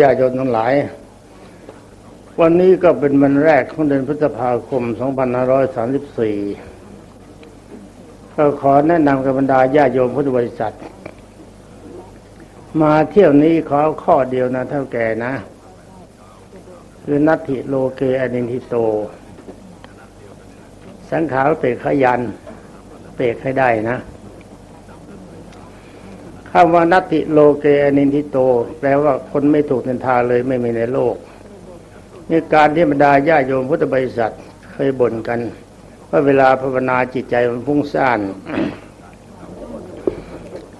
ญาติโยมทั้งหลาย วันนี้ก็เป็นวันแรกของเดือนพฤษภาคม 2534 ก็ขอแนะนำกับบรรดาญาโยมพุทธบริษัท มาเที่ยวนี้ขอข้อเดียวนะเท่าแก่นะ คือนัตถิโลเกอนินทิโต สังขารเปกขยัน เปกให้ได้นะ คำว่านัตติโลเกอนินทิโต แปลว่าคนไม่ถูกนินทาเลยไม่มีในโลกนี่การที่บรรดาญาโยมพุทธบริษัทเคยบ่นกันว่าเวลาภาวนาจิตใจมันพุ่งซ่าน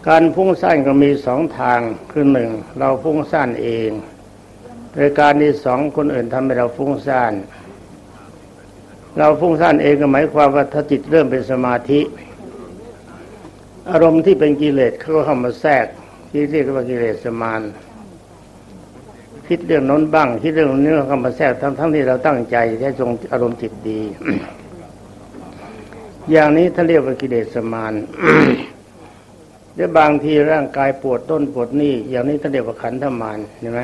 การพุ่งซ่านก็มีสองทางคือหนึ่งเราพุ่งซ่านเองโดยการที่สองคนอื่นทำให้เราฟุ้งซ่าน เราฟุ้งซ่านเองก็หมายความว่าถ้าจิตเริ่มเป็นสมาธิ อารมณ์ที่เป็นกิเลสเขาก็เข้ามาแทรกที่เรียกว่ากิเลสมาน คิดเรื่องน้นบ้าง คิดเรื่องนี้เข้ามาแทรกทั้งทั้งที่เราตั้งใจแค่ทรงอารมณ์จิตดี อย่างนี้ท่าเรียกว่ากิเลสมานหรือบางทีร่างกายปวดต้นปวดนี่อย่างนี้ท่านเรียกว่าขันธมานใช่ไหม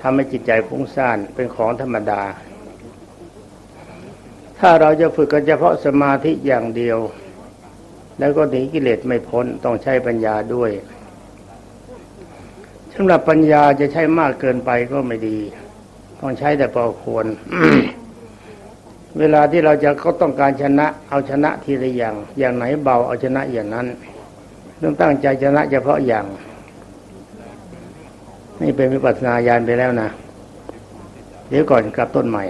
ทำให้จิตใจฟุ้งซ่านเป็นของธรรมดา ถ้าเราจะฝึกกันเฉพาะสมาธิอย่างเดียว แล้วก็หนีกิเลสไม่พ้นต้องใช้ปัญญาด้วยสำหรับปัญญาจะใช้มากเกินไปก็ไม่ดี ต้องใช้แต่พอควร เวลาที่เราจะเขาต้องการชนะ เอาชนะทีละอย่าง อย่างไหนเบาเอาชนะอย่างนั้นต้องตั้งใจชนะเฉพาะอย่าง นี่เป็นวิปัสสนาญาณไปแล้วนะ เดี๋ยวก่อนกลับต้นใหม่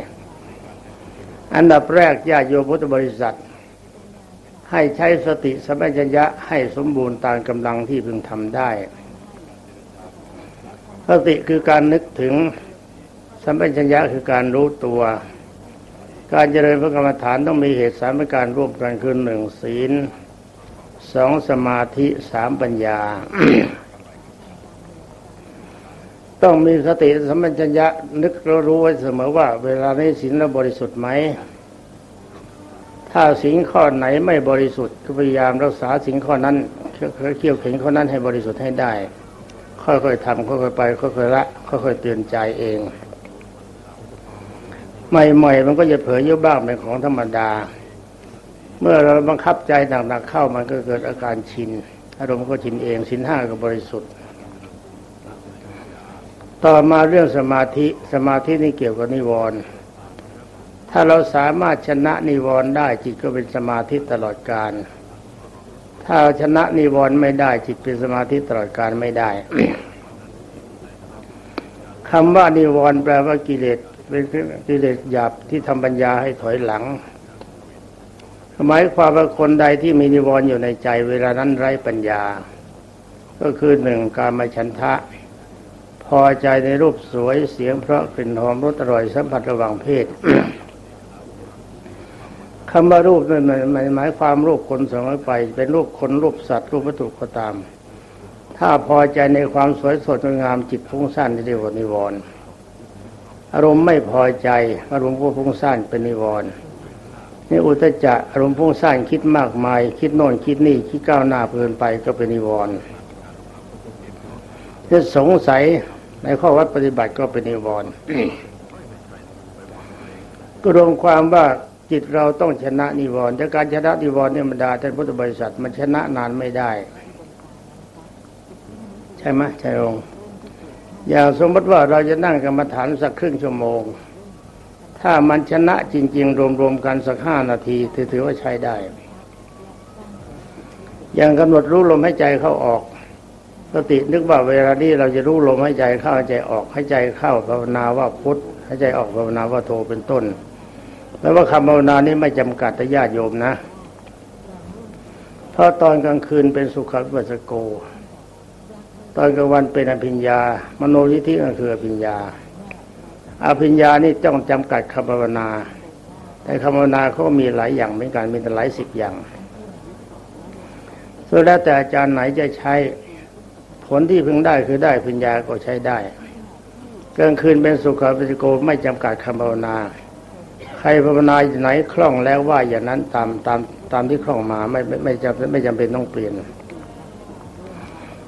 อันดับแรกญาโยพุทธบริษัท ให้ใช้สติสัมปชัญญะให้สมบูรณ์ตามกำลังที่พึงทำได้สติคือการนึกถึงสัมปชัญญะคือการรู้ตัว การเจริญพระกรรมฐานต้องมีเหตุสามประการร่วมกันคือหนึ่งศีลสองสมาธิสามปัญญา ต้องมีสติสัมปชัญญะนึกรู้ไว้เสมอว่า เวลานี้ศีลเราบริสุทธิ์ไหม ถ้าสิ่งข้อไหนไม่บริสุทธิ์ก็พยายามรักษาสิ่งข้อนั้นเขี่ยวเข็นข้อนั้นให้บริสุทธิ์ให้ได้ ค่อยๆทำค่อยๆไปค่อยๆละค่อยๆเตือนใจเองใหม่ๆมันก็จะเผยเยอะบ้างเป็นของธรรมดา เมื่อเราบังคับใจหนักๆเข้ามันก็เกิดอาการชิน อารมณ์ก็ชินเองสินห้าก็บริสุทธิ์ ต่อมาเรื่องสมาธิสมาธินี่เกี่ยวกับนิวรณ์ ถ้าเราสามารถชนะนิวรณ์ได้จิตก็เป็นสมาธิตลอดการถ้าชนะนิวรณ์ไม่ได้จิตเป็นสมาธิตลอดการไม่ได้คำว่านิวรณ์แปลว่ากิเลสเป็นกิเลสหยาบที่ทำปัญญาให้ถอยหลังหมายความว่าคนใดที่มีนิวรณ์อยู่ในใจ เวลานั้นไร้ปัญญา ก็คือหนึ่งการมาฉันทะ พอใจในรูปสวยเสียงเพราะกลิ่นหอมรสอร่อยสัมผัสระหว่างเพศ คำว่ารูปนั่นหมายหมายความรูปคนสมัยไป เป็นรูปคนรูปสัตว์รูปวัตถุก็ตาม ถ้าพอใจในความสวยสดงามจิตฟุ้งซ่านที่เรียกว่านิวรณ์อารมณ์ไม่พอใจ อารมณ์ฟุ้งซ่านเป็นนิวรณ์นี่อุตจะอารมณ์ฟุ้งซ่านคิดมากมาย คิดโน่นคิดนี่คิดก้าวหน้าเพลินไปก็เป็นนิวรณ์จะสงสัยในข้อวัดปฏิบัติก็เป็นนิวรณ์ก็รวมความว่า จิตเราต้องชนะนิวรณ์แต่การชนะนิวรณ์เนี่ยมันดาท่านพุทธบริษัทมันชนะนานไม่ได้ ใช่ไหมใช่องอย่างสมมติว่าเราจะนั่งกรรมฐานสักครึ่งชั่วโมง ถ้ามันชนะจริง ๆ รวมๆกันสักห้านาทีถือว่าใช้ได้ อย่างกำหนดรู้ลมให้ใจเข้าออกสตินึกว่าเวลานี้เราจะรู้ลมให้ใจเข้าใจออกให้ใจเข้าภาวนาว่าพุทธให้ใจออกภาวนาว่าโทเป็นต้น แล้วว่าคำภาวนานี้ไม่จำกัดแต่ญาติโยมนะ เพราะตอนกลางคืนเป็นสุขวัสโก ตอนกลางวันเป็นอภิญญา มโนยิธิก็คืออภิญญา อภิญญานี่ต้องจำกัดคำภาวนา แต่คำภาวนาเขามีหลายอย่างเหมือนกันมีแต่หลายสิบอย่างส่วนแล้วแต่อาจารย์ไหนจะใช้ผลที่พึงได้คือได้ปัญญาก็ใช้ได้ กลางคืนเป็นสุขวัสโกไม่จำกัดคำภาวนา ใครภาวนาไหนคล่องแล้วว่าอย่างนั้นตามตามตามที่คล่องมาไม่ไม่ไม่จำไม่จำเป็นต้องเปลี่ยน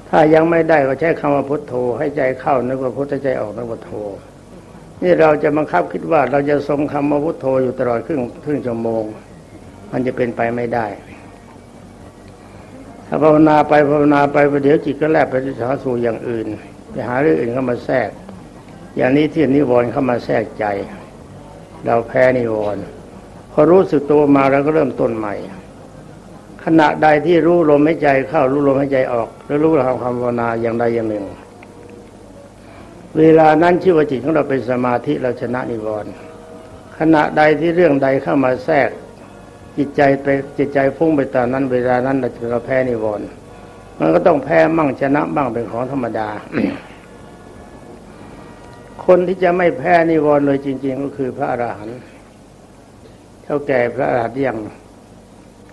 ถ้ายังไม่ได้ก็ใช้คำว่าพุทโธ ให้ใจเข้านึกว่าพุทธใจออกนึกว่าโธนี่เราจะบังคับคิดว่าเราจะทรงคำว่าพุทโธอยู่ตลอดครึ่งครึ่งชั่วโมง มันจะเป็นไปไม่ได้ ถ้าภาวนาไปภาวนาไปประเดี๋ยวจิตก็แลบไปหาสู่อย่างอื่น ไปหาเรื่องอื่นเข้ามาแทรก อย่างนี้ที่นิวรณ์เข้ามาแทรกใจ เราแพ้นิวรณ์พอรู้สึกตัวมาเราก็เริ่มต้นใหม่ ขณะใดที่รู้ลมหายใจเข้ารู้ลมหายใจออกแล้วรู้ทำคำภาวนาอย่างใดอย่างหนึ่ง เวลานั้นชื่อว่าจิตของเราเป็นสมาธิเราชนะนิวรณ์ขณะใดที่เรื่องใดเข้ามาแทรก จิตใจไปจิตใจพุ่งไปตามนั้น เวลานั้นเราจะเราแพ้นิวรณ์มันก็ต้องแพ้มั่งชนะบ้างเป็นของธรรมดา คนที่จะไม่แพ้นิวรณ์เลยจริง ๆ ก็คือพระอรหันต์เท่าแก่พระอรหันต์ยัง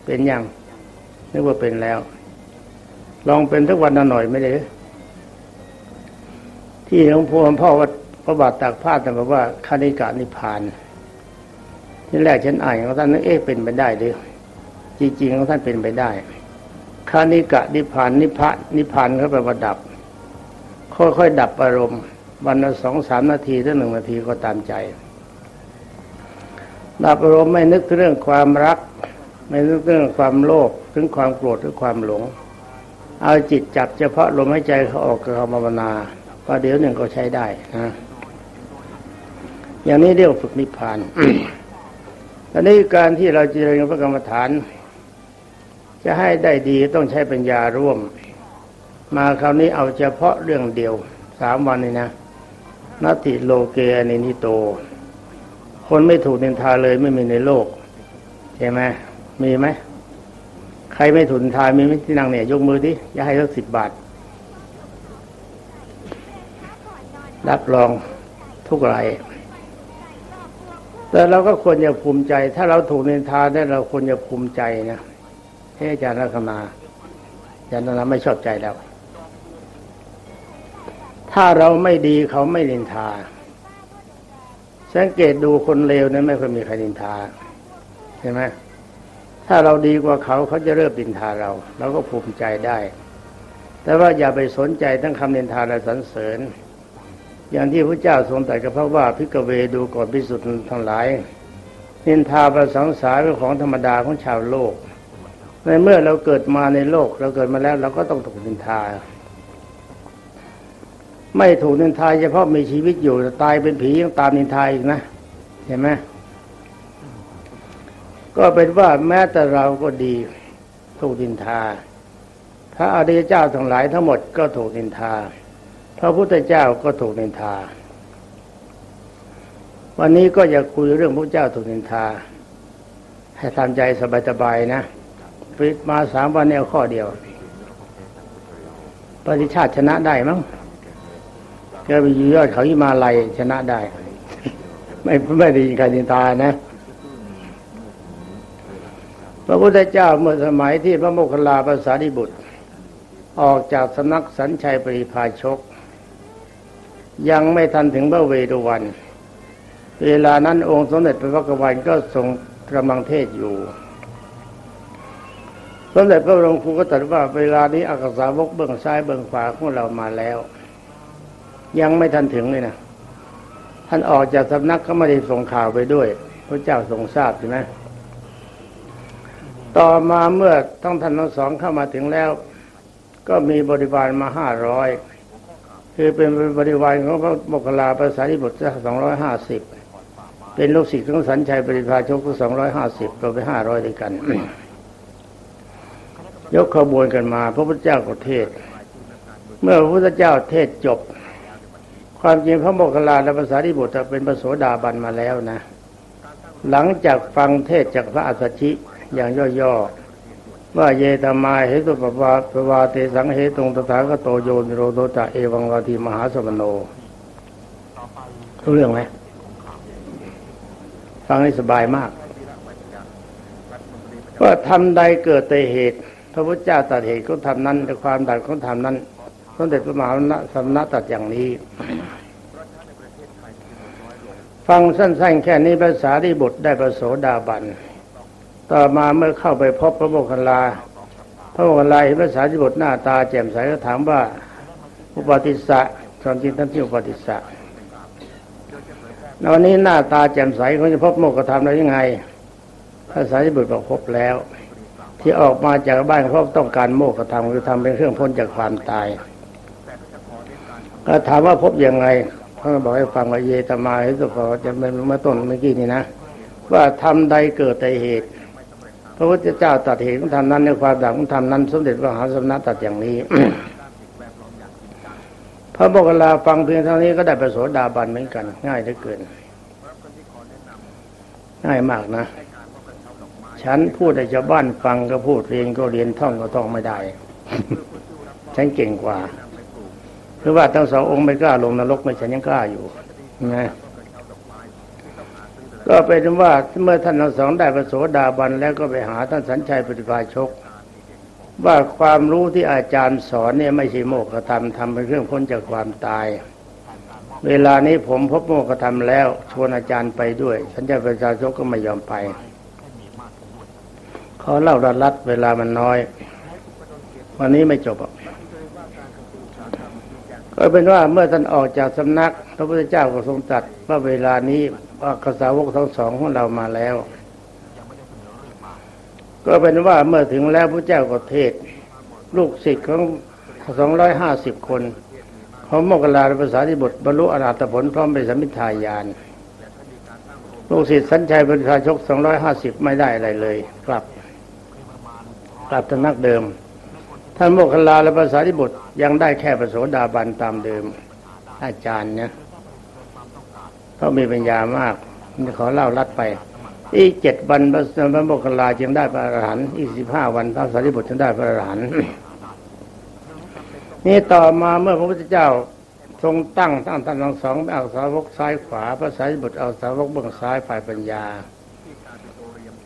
เป็นยังนึกว่าเป็นแล้ว ลองเป็นทุกวันหน่อยไม่ได้ที่หลวงพ่อพ่อว่าพระบาทตากผ้าแต่บอกว่าคานิกานิพานที่แรกฉันอ่านของท่านนึกเอ๊ะเป็นไปได้หรือจริงๆของท่านเป็นไปได้คานิกะนิพานนิพะนิพานเขาแปลว่าดับ ค่อยๆดับอารมณ์ วันละสองสามนาทีถึงหนึ่งนาทีก็ตามใจดับอารมณ์ไม่นึกเรื่องความรัก ไม่นึกเรื่องความโลภถึงความโกรธหรือความหลง เอาจิตจับเฉพาะลมหายใจเขาออกกับคำภาวนาประเดี๋ยวหนึ่งก็ใช้ได้นะอย่างนี้เรียกฝึกนิพพานอันนี้การที่เราจะเรียนพระกรรมฐาน จะให้ได้ดีต้องใช้ปัญญาร่วม มาคราวนี้เอาเฉพาะเรื่องเดียวสามวันนี่นะ นัตติโลเกอนินิโต คนไม่ถูกนินทาเลยไม่มีในโลกใช่ไหมมีไหมใครไม่ถูกนินทามีไหมที่นั่งเนี่ย ยกมือดิอย่าให้สักสิบบาท รับรองทุกรายแต่เราก็ควรจะภูมิใจ ถ้าเราถูกนินทาได้เราควรจะภูมิใจนะให้อาจารย์รักนาอาจารย์รักนาไม่ชอบใจแล้ว ถ้าเราไม่ดีเขาไม่นินทา สังเกตดูคนเลวนั้นไม่เคยมีใครนินทาใช่ไหมถ้าเราดีกว่าเขาเขาจะเริ่มนินทาเราเราก็ภูมิใจได้ แต่ว่าอย่าไปสนใจทั้งคำนินทาและสรรเสริญ อย่างที่พระเจ้าทรงตรัสกับพระว่าพิกเวดูก่อนพิสุทธิ์ทั้งหลายนินทาประสังสารเป็นของธรรมดาของชาวโลกในเมื่อเราเกิดมาในโลก เราเกิดมาแล้วเราก็ต้องถูกนินทา ไม่ถูกนินทาเฉพาะมีชีวิตอยู่ตายเป็นผียังตามนินทาอีกนะเห็นไหมก็เป็นว่าแม้แต่เราก็ดีถูกนินทา พระอริยเจ้าทั้งหลายทั้งหมดก็ถูกนินทา พระพุทธเจ้าก็ถูกนินทา วันนี้ก็อยากคุยเรื่องพระเจ้าถูกนินทา ให้ทำใจสบายๆนะปิดมาสามวันแนวข้อเดียว ปฏิชาติชนะได้มั้ง กไปอยู่ยอดเขาที่มาลัยชนะได้ ไม่ไม่ได้ยินใครนินทานะ พระพุทธเจ้าเมื่อสมัยที่พระโมคคัลลาภาษาดิบุตร ออกจากสนักสัญชัยปริพาชก ยังไม่ทันถึงพระเวรุวัน เวลานั้นองค์สมเด็จพระพักวันก็ทรงกำลังเทศอยู่สมเด็จพระบรมครูก็ตรัสว่าเวลานี้อักษาวกเบื้องซ้ายเบื้องขวาของเรามาแล้ว ยังไม่ทันถึงเลยนะท่านออกจากสำนักก็ไม่ได้ส่งข่าวไปด้วย พระเจ้าทรงทราบใช่ไหมต่อมาเมื่อทั้งท่านทั้งสองเข้ามาถึงแล้ว ก็มีบริวารมาห้าร้อยคือเป็นบริวารของพระโมคคัลาภาษาที่บทสองร้อยห้าสิบเป็นลูกศิษย์ของสันชัยปริพาชกก็สองร้อยห้าสิบตัวไปห้าร้อยด้วยกัน ยกขบวนกันมา พระพุทธเจ้าก็เทศ เมื่อพระพุทธเจ้าเทศจบ ความจริงพระโมคคัลลาและภาษาที่บทเป็นพระโสดาบันมาแล้วนะ หลังจากฟังเทศจากพระอัสสชิอย่างย่อๆว่าเยธมาเหตุปปาปวาเตสังเหตุงตถาคตโตโยนิโรโตจะเอวังวาทีมหาสมโนรู้เรื่องไหมฟังให้สบายมากก็ทำใดเกิดแต่เหตุ พระพุทธเจ้าตัดเหตุก็ทำนั้นแต่ความตัดของทำนั้น สมเด็จพระมหาสมณะตัดอย่างนี้ ฟังสั้นๆ แค่นี้ภาษาที่บทได้ประโสดาบัน ต่อมาเมื่อเข้าไปพบพระโมคคัลลา พระโมคคัลลาเห็นภาษาที่บทหน้าตาแจ่มใสก็ถามว่า อุปติสสะตอนจริงท่านที่อุปติสสะวันนี้หน้าตาแจ่มใสเขาจะพบโมกขธรรมได้ยังไงภาษาที่บุตรบอกพบแล้วที่ออกมาจากบ้านเพราะต้องการโมกขธรรมคือทำเป็นเครื่องพ้นจากความตาย ก็ถามว่าพบยังไงเขาบอกให้ฟังว่าเยตมาให้สุภาจะเป็นเมื่อต้นเมื่อกี้นี่นะ ว่าทำใดเกิดแต่เหตุ พระพุทธเจ้าตัดเหตุของธรรมนั้นในความดับของธรรมนั้น สมเด็จพระมหาสมณะตัดอย่างนี้ พระโมคคัลลาฟังเพียงเท่านี้ก็ได้ประโสดาบันเหมือนกัน ง่ายเหลือเกิน ง่ายมากนะฉันพูดให้ชาวบ้านฟังก็พูดเรียนก็เรียนท่องก็ท่องไม่ได้ ฉันเก่งกว่า ราะว่าทั้งสององค์ไม่กล้าลงนรกไม่ฉันยังกล้าอยู่นะก็เป็นว่าเมื่อท่านทั้งสองได้ประโสดาบันแล้วก็ไปหาท่านสัญชัยปฏิภาชก ว่าความรู้ที่อาจารย์สอนเนี่ยไม่ใช่โมกขธรรมทำเป็นเครื่องพ้นจากความตาย เวลานี้ผมพบโมกขธรรมแล้วชวนอาจารย์ไปด้วยสัญชัยปฏิภาชกก็ไม่ยอมไปขอเล่ารัดรัดเวลามันน้อย วันนี้ไม่จบก็ เป็นว่าเมื่อท่านออกจากสำนัก พระพุทธเจ้าก็ทรงตรัสว่าเวลานี้ว่ากษาวกทั้งสองของเรามาแล้ว ก็เป็นว่าเมื่อถึงแล้วพระเจ้าก็เทศ ลูกศิษย์ของสองร้อยห้าสิบคนของโมกขลาภาษาที่บทบรรลุอรหัตผลพร้อมไปสมิทายานลูกศิษย์สัญชัยบริชาชกสองร้อยห้าสิบไม่ได้อะไรเลย กลับ กลับตำนักเดิม ท่านโมกขลาและภาษาที่บทยังได้แค่ประโสดาบันตามเดิม อาจารย์เนี่ยเขามีปัญญามากขอเล่าลัดไป อีกเจ็ดวันพระโมคคัลลาจึงได้พระอรหันต์อีกสิบห้าวันพระสารีบุตรจึงได้พระอรหันต์นี่ต่อมาเมื่อพระพุทธเจ้าทรงตั้งตั้งท่านทั้งสองเอาสาวกซ้ายขวาพระสารีบุตรเอาสาวกเบื้องซ้ายฝ่ายปัญญา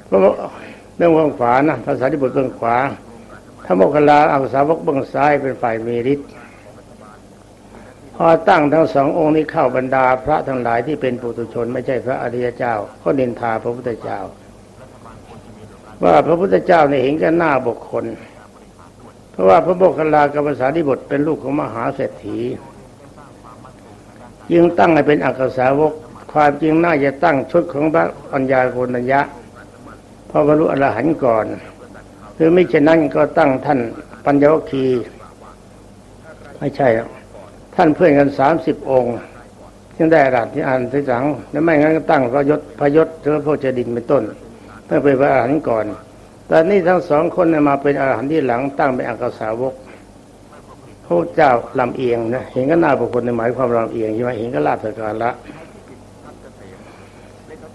พระเบื้องขวานะพระสารีบุตรเบื้องขวา ระโมคคัลลาเอาสาวกเบื้องซ้ายเป็นฝ่ายมีฤทธิ์พอตั้งทั้งสององค์นี้เข้าบรรดาพระทั้งหลายที่เป็นปุถุชน ไม่ใช่พระอริยเจ้าก็นินทาพระพุทธเจ้า ว่าพระพุทธเจ้าในเห็นกันหน้าบุคคล เพราะว่าพระโมคคัลลากับภาษาดิบทเป็นลูกของมหาเศรษฐียึงตั้งให้เป็นอักษาวกความจริงน่าจะตั้งชุดของพระปัญญาโกนัญญะพอบรรลุอรหันต์ก่อน รือไม่เช่นนั้นก็ตั้งท่านปัญญวคีไม่ใช่ท่านเพื่อนกันสามสิบองค์ยังได้อาที่อ่านที่สังแล้วไม่งั้นก็ตั้งพระยศพระยศหรือพระเจดินเป็นต้นเพื่อเป็นพระอรหันต์ก่อนแต่นี่ทั้งสองคนมาเป็นอรหันต์ที่หลังตั้งเป็นอักษาวกพระเจ้าลำเอียงนะเห็นก็หน้าบุคคลในหมายความลำเอียงใช่ไหมเห็นก็ลาบสการละ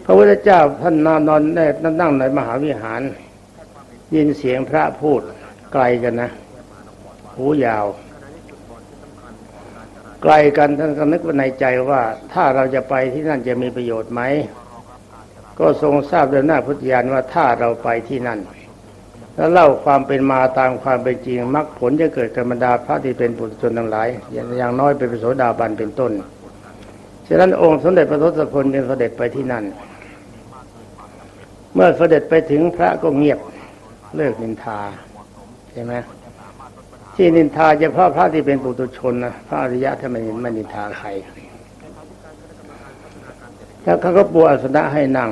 พระพุทธเจ้าท่านนอนนอนได้นั่งในมหาวิหาร ยินเสียงพระพูดไกลกันนะ หูยาว ไกลกันท่านก็นึกว่าในใจว่า ถ้าเราจะไปที่นั่นจะมีประโยชน์ไหม ก็ทรงทราบโดยหน้าพุทธญาณว่าถ้าเราไปที่นั่น แล้วเล่าความเป็นมาตามความเป็นจริงมรรคผลจะเกิดกัรรดาพระที่เป็นปุถุชนทั้งหลายอย่างน้อยเป็นโสดาบันเป็นต้นฉะนั้นองค์สมเด็จพระทศพลจึงเสด็จไปที่นั่น เมื่อเสด็จไปถึงพระก็เงียบ เลิกนินทาใช่ไหมที่นินทาเฉพาะพระที่เป็นปุถุชนนะพระอริยะท่านไมไม่นินทาใครแล้วเขาก็ปูอาสนะให้นั่ง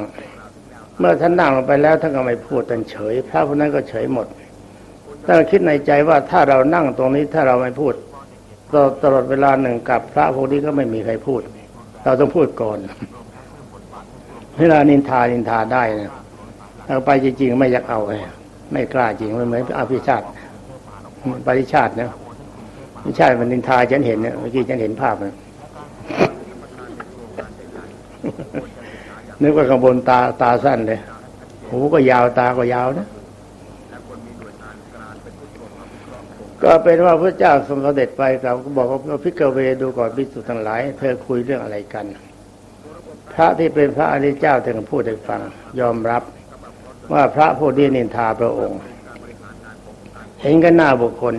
เมื่อท่านนั่งลงไปแล้วท่านก็ไม่พูดท่เฉย พระคนนั้นก็เฉยหมดท่านคิดในใจว่าถ้าเรานั่งตรงนี้ถ้าเราไม่พูดตลอดเวลาหนึ่งกับพระพวกนี้ก็ไม่มีใครพูด เราต้องพูดก่อนเวลานินทานินทาได้นะเอาไปจริงๆไม่อยากเอาเลย ไม่กล้าจริงมันเหมือนอภิชาติปริชาตินะไม่ใช่มันนินทาฉันเห็นเนี่ยเมื่อกี้ฉันเห็นภาพเลยนึกว่าข้างบนตาตาสั้นเลยหูก็ยาวตาก็ยาวนะก็เป็นว่าพระเจ้าทรงเสด็จไปเราก็บอกว่าพิกเวดูก่อนพิสุทั้งหลาย เธอคุยเรื่องอะไรกัน พระที่เป็นพระอริยเจ้าถึงพูดให้ฟัง ยอมรับ ว่าพระผู้นี้นินทาพระองค์ เห็นกันหน้าบุคคล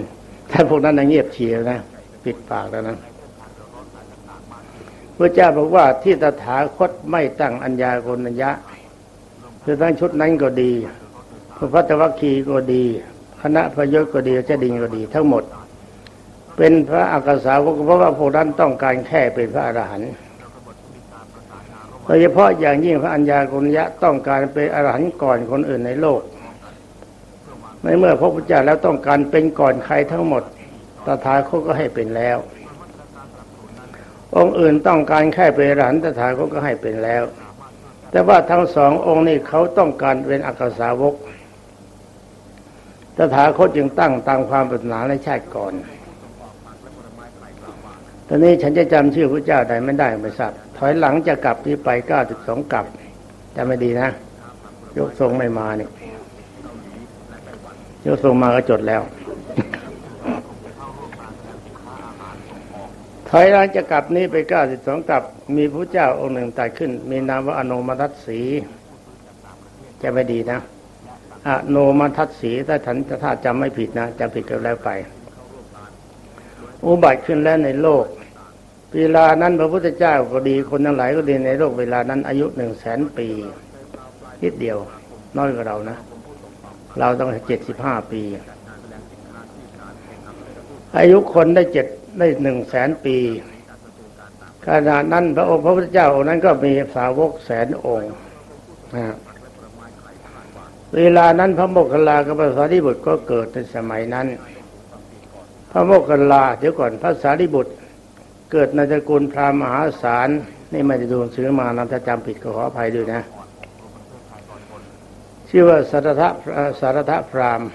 ถ้าพวกนั้นเงียบเฉียวนะปิดปากแล้วนะพระเจ้าบอกว่าที่ตถาคตไม่ตั้งอัญญาโกนัญญะคือทั้งชุดนั้นก็ดีพระพัตวัคคีก็ดีคณะพยศก็ดีเจดิงก็ดี ทั้งหมด เป็นพระอักษาวกเพราะว่าพวกนั้นต้องการแค่เป็นพระอรหันต์ โดยเฉพาะอย่างยิ่งพระอัญญากุญยะต้องการเป็นอรหันต์ก่อนคนอื่นในโลกในเมื่อพระพุทธเจ้าแล้วต้องการเป็นก่อนใครทั้งหมดตถาคตก็ให้เป็นแล้ว องค์อื่นต้องการแค่เป็นอรหันต์ตถาคตก็ให้เป็นแล้ว แต่ว่าทั้งสององค์นี้เขาต้องการเป็นอักษาวกตถาคตจึงตั้งตามความปรารถนาในชาติก่อน ตอนนี้ฉันจะจำชื่อพระเจ้าได้ไม่ได้ไม่ทราบ ถอยหลังจะกลับที่ไปเก้าสิบสองกลับจะไม่ดีนะ ยกทรงไม่มาเนี่ยยกทรงมาก็จดแล้ว ถอยหลังจะกลับนี้ไปเก้าสิบสองกลับ มีพระเจ้าองค์หนึ่งตายขึ้น มีนามว่าอนุมทัตสีจะไม่ดีนะอโนมัทัตสีถ้าฉันถ้าจำไม่ผิดนะจำผิดก็แล้วไป อุบัติขึ้นแล้วในโลก เวลานั้นพระพุทธเจ้าก็ดีคนทั้งหลายก็ดีในโลกเวลานั้น อายุหนึ่งแสนปีนิดเดียว น้อยกว่าเรานะ เราต้องเจ็ดสิบห้าปี อายุคนได้เจ็ดได้หนึ่งแสนปีขณะนั้นพระองค์พระพุทธเจ้าองค์นั้นก็มีสาวกแสนองค์นะเวลานั้นพระโมคคัลลากับพระสารีบุตรก็เกิดในสมัยนั้น พระโมคคัลลาเดี๋ยวก่อนพระสารีบุตร เกิดในตระกูลพราหมหาศาลนี่ไม่ได้ดูหนังสือมานะถ้าจำผิดก็ขออภัยด้วยนะ ชื่อว่าสารทะสารทะพราหมณ์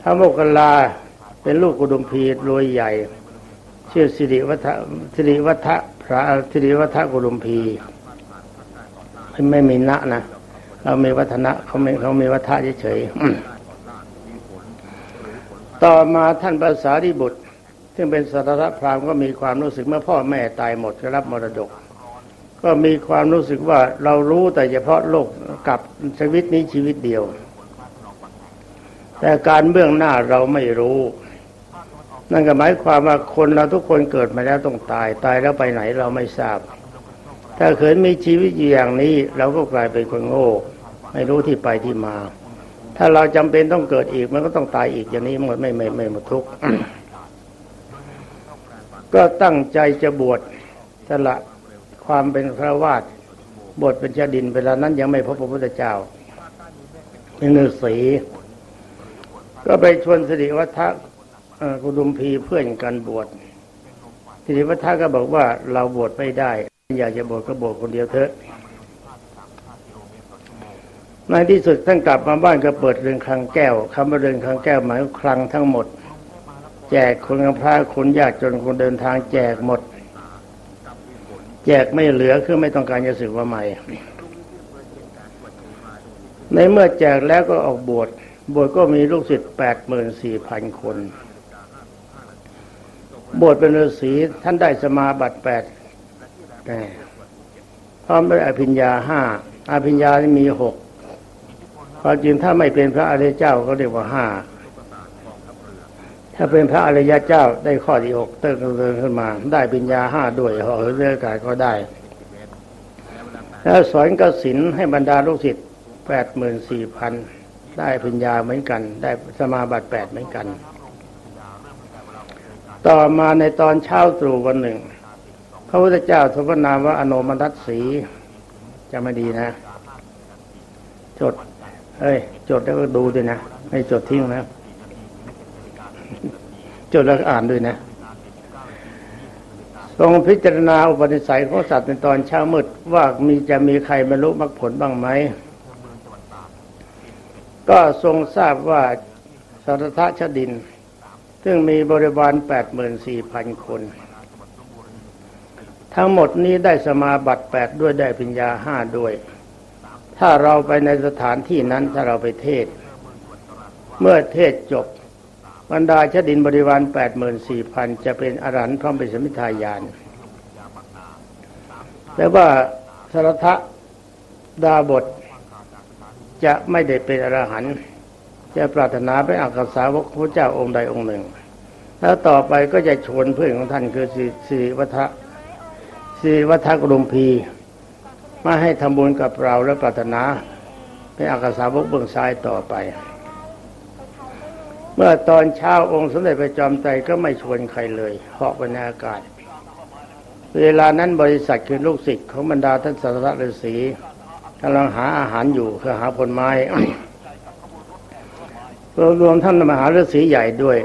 พระโมคคัลลาเป็นลูกกุดุมพีรวยใหญ่ ชื่อสิริวัฒสิริวัฒพระสิริวัฒกุดุมพีไม่มีณนะ เรามีวัฒนะเขาไม่เขามีวัฒนะเฉยๆต่อมาท่านภาษาดิบุตร ซึ่งเป็นสัตรพราหมณ์ก็มีความรู้สึกเมื่อพ่อแม่ตายหมดจะรับมรดก ก็มีความรู้สึกว่าเรารู้แต่เฉพาะโลกกับชีวิตนี้ชีวิตเดียว แต่การเบื้องหน้าเราไม่รู้ นั่นก็หมายความว่าคนเราทุกคนเกิดมาแล้วต้องตายตายแล้วไปไหนเราไม่ทราบ ถ้าเคยมีชีวิตอย่างนี้ เราก็กลายเป็นคนโง่ ไม่รู้ที่ไปที่มา ถ้าเราจำเป็นต้องเกิดอีกมันก็ต้องตายอีกอย่างนี้หมดไม่ไม่ไม่หมดทุกข์ ก็ตั้งใจจะบวชสละความเป็นพระวาดบวชเป็นชาดินเวลานั้นยังไม่พบพระพุทธเจ้าเป็นฤาษีก็ไปชวนสิริวัฒน์กุดุมพีเพื่อนกันบวชสิริวัฒน์ก็บอกว่าเราบวชไม่ได้ อยากจะบวชก็บวชคนเดียวเถอะ ในที่สุดท่านกลับมาบ้านก็เปิดเรือนคลังแก้วคำว่าเรือนคลังแก้วหมายคลังทั้งหมด แจกคนกำพร้าคนยากจนคนเดินทางแจกหมด แจกไม่เหลือคือไม่ต้องการจะสึกว่าใหม่ ในเมื่อแจกแล้วก็ออกบวชบวชก็มีลูกศิษย์แปดหมื่นสี่พันคน บวชเป็นฤาษีท่านได้สมาบัติแปดพร้อมด้วยอภิญญาห้าอภิญญาที่มีหกความจริงถ้าไม่เป็นพระอริยเจ้าก็เรียกว่าห้า ถ้าเป็นพระอริยเจ้าได้ข้อที่หกเติมเติมขึ้นมา ได้ปัญญาห้าด้วยหอเรื่องกายก็ได้ แล้วสอนกสินให้บรรดาลูกศิษย์แปดหมื่นสี่พันได้ปัญญาเหมือนกัน ได้สมาบัติแปดเหมือนกัน ต่อมาในตอนเช้าตรู่วันหนึ่ง พระพุทธเจ้าทพนามว่าอนุมัติสีจะไม่ดีนะ จด เอ้ย จดแล้วก็ดูด้วยนะไม่จดทิ้งนะ จดแล้วอ่านด้วยนะ ทรงพิจารณาอุปนิสัยของสัตว์ในตอนเช้ามืดว่ามีจะมีใครบรรลุมรรคผลบ้างไหม ก็ทรงทราบว่าสัตถะชดิน ซึ่งมีบริวารแปดหมื่นสี่พันคน ทั้งหมดนี้ได้สมาบัติแปดด้วยได้ปัญญาห้าด้วย ถ้าเราไปในสถานที่นั้นถ้าเราไปเทศ เมื่อเทศจบ บรรดาชดินบริวารแปดหมื่นสี่พันจะเป็นอรันพร้อมเป็นสมิทายาน แต่ว่าสารทะดาบทจะไม่ได้เป็นอรหันต์จะปรารถนาเป็นอักษาวกพระเจ้าองค์ใดองค์หนึ่ง แล้วต่อไปก็จะชวนเพื่อนของท่านคือสิริวัฒสิริวัฒกรุมพีมาให้ทำบุญกับเราและปรารถนาเป็นอักษาวกเบื้องซ้ายต่อไป เมื่อตอนเช้าองค์สมเด็จพระจอมไตรก็ไม่ชวนใครเลยเหาะบรรยากาศ เวลานั้นบริษัทคือลูกศิษย์ของบรรดาท่านสัตฤาษีกำลังหาอาหารอยู่คือหาผลไม้รวมท่านมหาฤาษีใหญ่ด้วย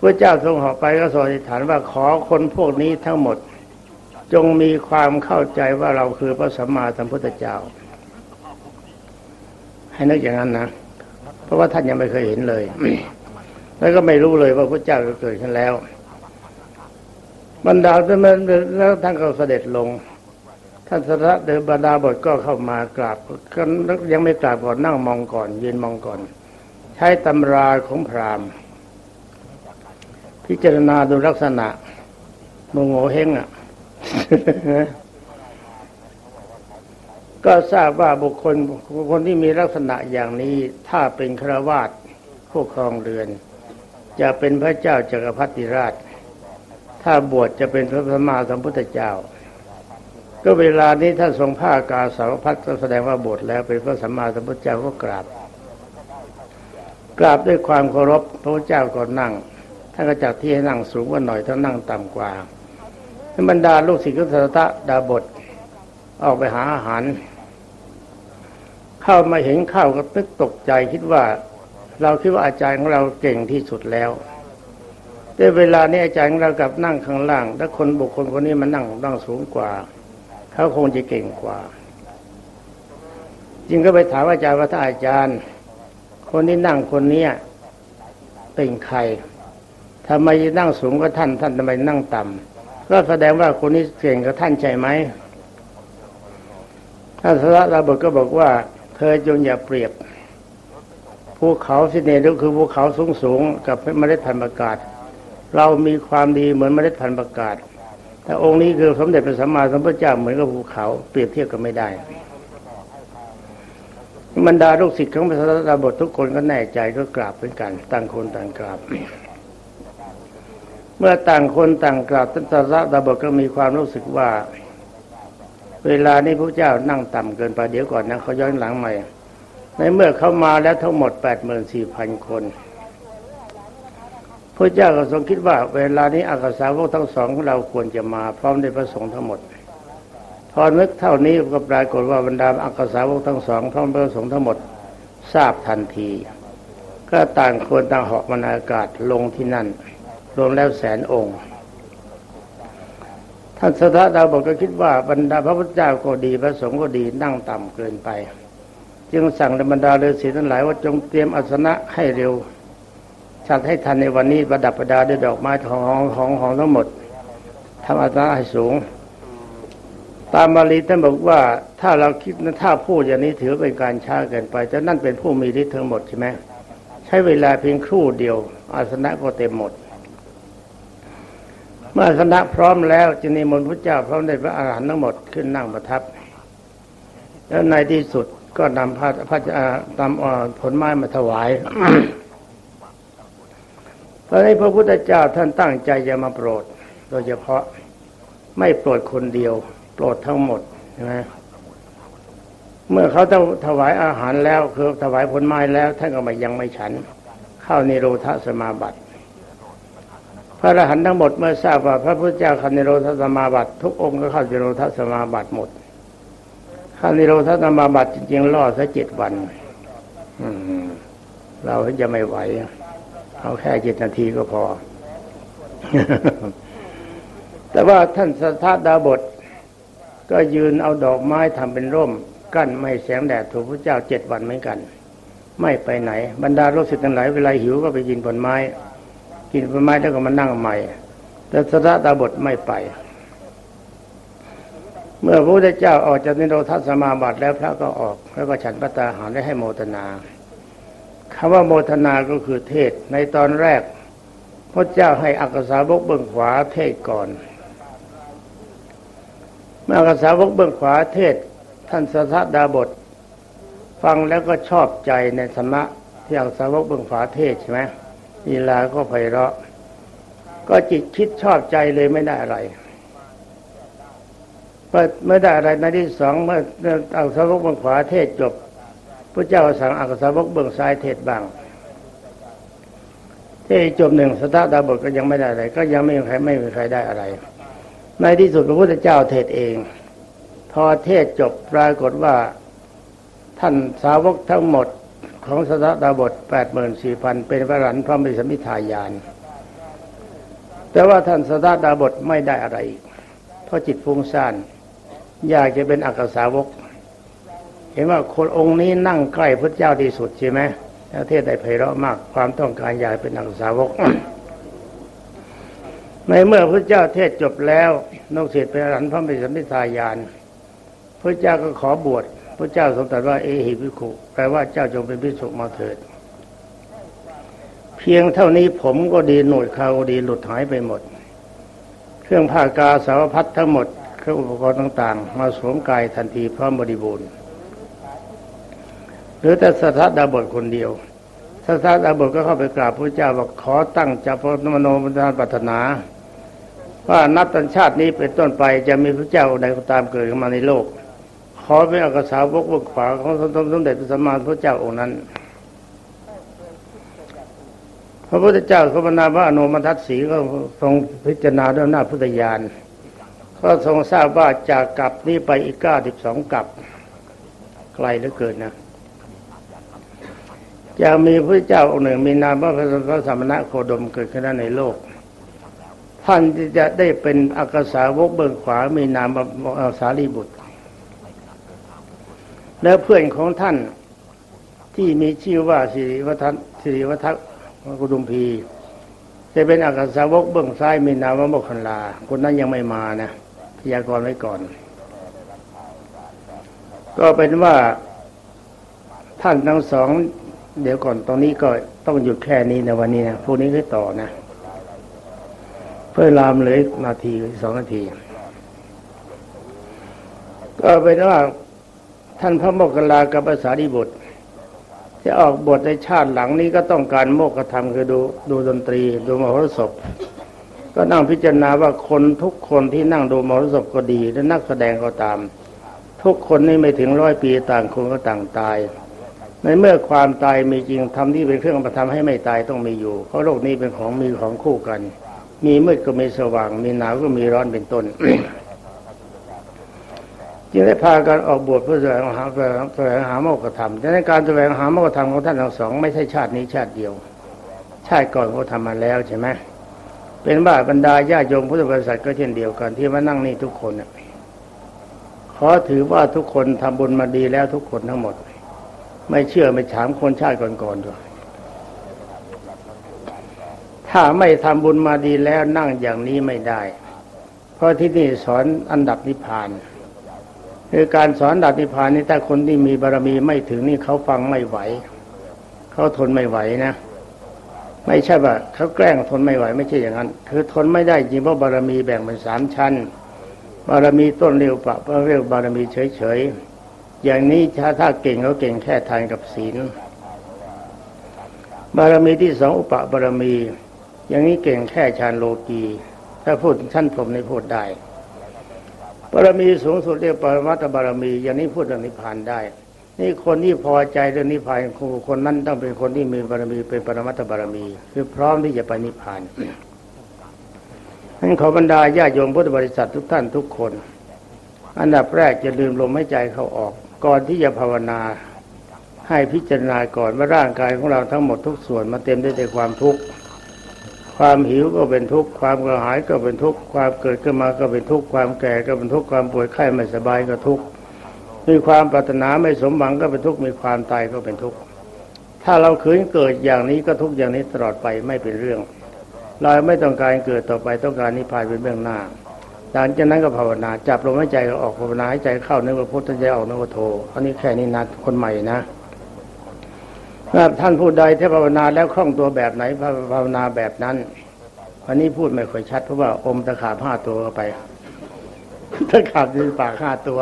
พระเจ้าทรงเหาะไปก็ทรงอธิฐานว่าขอคนพวกนี้ทั้งหมด จงมีความเข้าใจว่าเราคือพระสัมมาสัมพุทธเจ้า ให้นึกอย่างนั้นนะ ราะว่าท่านยังไม่เคยเห็นเลย แล้วก็ไม่รู้เลยว่าพระเจ้าจะเกิดขึ้นแล้ว บรรดาท่านแล้วท่านก็เสด็จลง ท่านสระเดบรรดาบทก็เข้ามากราบก็ยังไม่กราบก่อนนั่งมองก่อนยืนมองก่อน ใช้ตำราของพราหมณ์ พิจารณาดูลักษณะโมโงเฮงอะ ก็ทราบว่าบุคคลบุคคลที่มีลักษณะอย่างนี้ถ้าเป็นครวาสผู้ครองเรือน จะเป็นพระเจ้าจักรพรรดิราช ถ้าบวชจะเป็นพระสัมมาสัมพุทธเจ้า ก็เวลานี้ถ้าทรงผ้ากาสาวพัดก็แสดงว่าบวชแล้วเป็นพระสัมมาสัมพุทธเจ้าก็กราบ กราบด้วยความเคารพพระเจ้าก็นั่งท่านก็จากที่ให้นั่งสูงกว่าหน่อยท่านนั่งต่ำกว่าบรรดาลูกศิษย์กุศลตะดาบทออกไปหาอาหาร เข้ามาเห็นข้าวก็ตึกตกใจคิดว่า เราคิดว่าอาจารย์ของเราเก่งที่สุดแล้ว แต่เวลานี้อาจารย์ของเรากับนั่งข้างล่างถ้าคนบุคคลคนนี้มันนั่งนั่งสูงกว่า เขาคงจะเก่งกว่า จึงก็ไปถามอาจารย์ว่าถ้าอาจารย์ คนที่นั่งคนนี้เป็นใครทำไมนั่งสูงกว่าท่าน ท่านทำไมนั่งต่ำก็แสดงว่าคนนี้เก่งกับท่านใช่ไหมท่านสระราบทก็บอกว่า ธอจงอย่าเปรียบภูเขาสิเนรุคือภูเขาสูงสูงกับเมล็ดพันธุ์ประกาศ เรามีความดีเหมือนเมล็ดพันธุ์ประกาศแต่องค์นี้คือสมเด็จพระสัมมาสัมพุทธเจ้าเหมือนกับภูเขาเปรียบเทียบกันไม่ได้บรรดาลูกศิษย์ของพระสาราบททุกคนก็แน่ใจก็กราบเป็นกันต่างคนต่างกราบ เมื่อต่างคนต่างกราบท่านสระดาบทก็มีความรู้สึกว่า เวลานี้พระเจ้านั่งต่ำเกินไปเดี๋ยวก่อนนะเขาย้อนหลังใหม่ ในเมื่อเขามาแล้วทั้งหมดแปดหมื่นสี่พันคนพระเจ้าก็ทรงคิดว่า เวลานี้อากาสาวกทั้งสองของเราควรจะมา พร้อมด้วยพระสงฆ์ทั้งหมด พอนึกเท่านี้ก็ปรากฏว่าบรรดาอากาสาวกทั้งสองพร้อมพระสงฆ์ทั้งหมดทราบทันที ก็ต่างคนต่างเหาะบรรอากาศลงที่นั่นรวมแล้วแสนองค์ ท่านสถาดาบอกก็คิดว่าบรรดาพระพุทธเจ้าก็ดีพระสงฆ์ก็ดีนั่งต่ำเกินไป จึงสั่งบรรดาฤาษีทั้งหลายว่าจงเตรียมอาสนะให้เร็วชัดให้ทันในวันนี้ประดับประดาด้วยดอกไม้ทองของของทั้งหมดทำอาสนะให้สูง ตามบาลีท่านบอกว่าถ้าเราคิดถ้าพูดอย่างนี้ถือเป็นการช้าเกินไปแต่นั่นเป็นผู้มีฤทธิ์ทั้งหมดใช่ไหมใช้เวลาเพียงครู่เดียว อาสนะก็เต็มหมด เมื่อคณะพร้อมแล้วจึงนิมนต์พระเจ้าพร้อมด้วยพระอาหารหันต์ทั้งหมดขึ้นนั่งประทับ แล้วในที่สุดก็นำพระพระตามผลไม้มาถวายตอนนี้พระพุทธเจ้าท่านตั้งใจจะมาโปรด โดยเฉพาะไม่โปรดคนเดียว โปรดทั้งหมดใช่ไหมเมื่อเขาต้องถวายอาหารแล้วคือถวายผลไม้แล้วท่านก็มายังไม่ฉัน เข้านิโรธสมาบัติ พระอรหันต์ทั้งหมดเมื่อทราบว่าพระพุทธเจ้าคันนิโรธสมาบัติทุกองค์ก็เข้านิโรธสมาบัติหมดคันนิโรธสมาบัติจริงๆล่อซะเจ็ดวันเราจะไม่ไหวเอาแค่เจ็ดนาทีก็พอ แต่ว่าท่านสัทธาดาบท ก็ยืนเอาดอกไม้ทำเป็นร่ม กั้นไม่แสงแดดถูกพระเจ้าเจ็ดวันเหมือนกัน ไม่ไปไหน บรรดาโลกศิษย์ทั้งหลายเวลาหิวก็ไปกินผลไม้ กินผลไม้แล้วก็มานั่งใหม่ แต่สระตาบทไม่ไป เมื่อพระพุทธเจ้าออกจากนิโรธสมาบัติแล้วพระก็ออก แล้วก็ฉันพระตาหารได้ให้โมทนาคำว่าโมทนาก็คือเทศในตอนแรก พระเจ้าให้อักษาวกเบื้องขวาเทศก่อน เมื่ออักษาวกเบื้องขวาเทศ ท่านสัทดาบท ฟังแล้วก็ชอบใจในธรรมะที่อักษาวกเบื้องขวาเทศใช่ไหม ลีลาก็ไพเราะ ก็จิตคิดชอบใจเลยไม่ได้อะไรเมื่อได้อะไรในที่สองเมื่ออักษรวกเบื้องขวาเทศจบพระเจ้าสั่งอักษรวกเบื้องซ้ายเทศบางศจบหนึ่งสตดาบทก็ยังไม่ได้อะไร ก็ยังไม่มีใครไม่มีใครได้อะไร ในที่สุดพระพุทธเจ้าเทศเอง พอเทศจบปรากฏว่าท่านสาวกทั้งหมด ของสตดาบทแปดหมื่นสี่พันเป็นพระรันพระมิสมิทายาน แต่ว่าท่านสตดาบทไม่ได้อะไร เพราะจิตฟุ้งซ่านอยากจะเป็นอักษาวก เห็นว่าคนองค์นี้นั่งใกล้พระเจ้าที่สุดใช่ไหมเทศได้ไพเราะมาก ความต้องการอยากเป็นอักษาวกในเมื่อพระเจ้าเทศจบแล้วนกเสียเป็นอรันพระมิสมิทายานพระเจ้าก็ขอบวช พระเจ้าทรงตรัสว่าเอหิพิขุแปลว่าเจ้าจงเป็นพิสุมาเถิด เพียงเท่านี้ผมก็ดีหน่วยเขาดีหลุดหายไปหมด เครื่องผ้ากาสาวพัดทั้งหมดเครื่องอุปกรณ์ต่าง ๆ มาสวมกายทันทีพร้อมบริบูรณ์หรือแต่สัทธดาบทคนเดียวสัทธดาบทก็เข้าไปกราบพระเจ้าบอกขอตั้งจัพนมโนมานปัถนา ว่านับตันชาตินี้เป็นต้นไปจะมีพระเจ้าใดก็ตามเกิดขึ้นมาในโลก ขอเป็นอักษาวกบกขวาของสมสมเด็จพระสัมมาสัมพุทธเจ้าองค์นั้น พระพุทธเจ้าขบรรณาพระอนุมัตสีก็ทรงพิจารณาด้วยหน้าพุทธญาณก็ทรงทราบว่าจากกลับนี้ไปอีกเก้าสิบสองกลับ ไกลเหลือเกินนะจะมีพระเจ้าองค์หนึ่งมีนามว่าพระสมณะโคดมเกิดขึ้นในโลก ท่านจะได้เป็นอักษาวกเบื้องขวามีนามว่าสารีบุตร แล้วเพื่อนของท่านที่มีชื่อว่าสิริวัฒน์สิริวัฒน์กุดุมพีจะเป็นอักษาวกเบื้องซ้ายมีนามว่าโมคคันลา คนนั้นยังไม่มานะพยากรณ์ไว้ก่อน ก็เป็นว่าท่านทั้งสอง เดี๋ยวก่อนตรงนี้ก็ต้องหยุดแค่นี้ในวันนี้นะพวกนี้ค่อยต่อนะ เพื่อลามเลยนาทีสองนาที ก็เป็นว่า ท่านพระโมกขลากับภาษาดิบุตรจะออกบทในชาติหลังนี้ก็ต้องการโมกขธรรมคือดูดูดนตรี ดูมหรสพก็นั่งพิจารณาว่าคนทุกคนที่นั่งดูมหรสพก็ดี และนักแสดงก็ตาม ทุกคนนี่ไม่ถึงร้อยปีต่างคนก็ต่างตาย ในเมื่อความตายมีจริงทำที่เป็นเครื่องประทำให้ไม่ตายต้องมีอยู่ เพราะโลกนี้เป็นของมีของคู่กัน มีมืดก็มีสว่าง มีหนาวก็มีร้อนเป็นต้น จึงได้พากันออกบวชเพื่อแสวงหาแสวงหาโมกธรรมแต่ในการแสวงหาโมกธรรมของท่านทั้งสองไม่ใช่ชาตินี้ชาติเดียว ชาติก่อนเขาทำมาแล้วใช่ไหมเป็นบ้าบรรดาญาโยมพุทธบริษัทก็เช่นเดียวกันที่มานั่งนี่ทุกคนขอถือว่าทุกคนทำบุญมาดีแล้วทุกคนทั้งหมด ไม่เชื่อไม่ถามคนชาติก่อนๆด้วยถ้าไม่ทำบุญมาดีแล้วนั่งอย่างนี้ไม่ได้ เพราะที่นี่สอนอันดับนิพพาน คือการสอนดับนิพพานนี่ถ้าคนที่มีบารมีไม่ถึงนี่เขาฟังไม่ไหวเขาทนไม่ไหวนะไม่ใช่ว่าเขาแกล้งทนไม่ไหวไม่ใช่อย่างนั้น คือทนไม่ได้จริงเพราะบารมีแบ่งเป็นสามชั้น บารมีต้นเร็วปะเรียกบารมีเฉยๆอย่างนี้ถ้าถ้าเก่งเขาเก่งแค่ทานกับศีลบารมีที่สองอุปบารมี อย่างนี้เก่งแค่ฌานโลกีถ้าพูดชั้นผมในพูดได้ บารมีสูงสุดเรียกปรมัตถบารมี อย่างนี้พูดเรื่องนิพพานได้ นี่คนที่พอใจเรื่องนิพพานคนนั้นต้องเป็นคนที่มีบารมีเป็นปรมัตถบารมี คือพร้อมที่จะไปนิพพานนั้นขอบรรดาญาโยมพุทธบริษัททุกท่านทุกคน อันดับแรกจะลืมลมหายใจเข้าออก ก่อนที่จะภาวนาให้พิจารณาก่อนว่าร่างกายของเราทั้งหมดทุกส่วนมาเต็มด้วยแต่ความทุกข์ ความหิวก็เป็นทุกข์ความกระหายก็เป็นทุกข์ความเกิดขึ้นมาก็เป็นทุกข์ความแก่ก็เป็นทุกข์ความป่วยไข้ไม่สบายก็ทุกข์มีความปรารถนาไม่สมหวังก็เป็นทุกข์มีความตายก็เป็นทุกข์ถ้าเราขืนเกิดอย่างนี้ก็ทุกข์อย่างนี้ตลอดไปไม่เป็นเรื่อง เราไม่ต้องการเกิดต่อไปต้องการนิพพานเป็นเบื้องหน้าหลังจากนั้นก็ภาวนาจับลมหายใจก็ออกภาวนาหายใจเข้านึกว่าพุทธใจออกนึกว่าโทอันนี้แค่นี้นะคนใหม่นะ ถ้าท่านพูดใดที่ภาวนาแล้วคล่องตัวแบบไหนภาวนาแบบนั้นวันนี้พูดไม่ค่อยชัดเพราะว่าอมตะขาบห้าตัวไปตะขาบในปากห้าตัว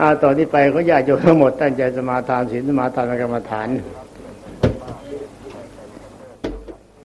อาต่อนนี้ไปเขาติโยมทั้งหมดตั้งใจสมาทานศีลสมาทานกรรมฐานาน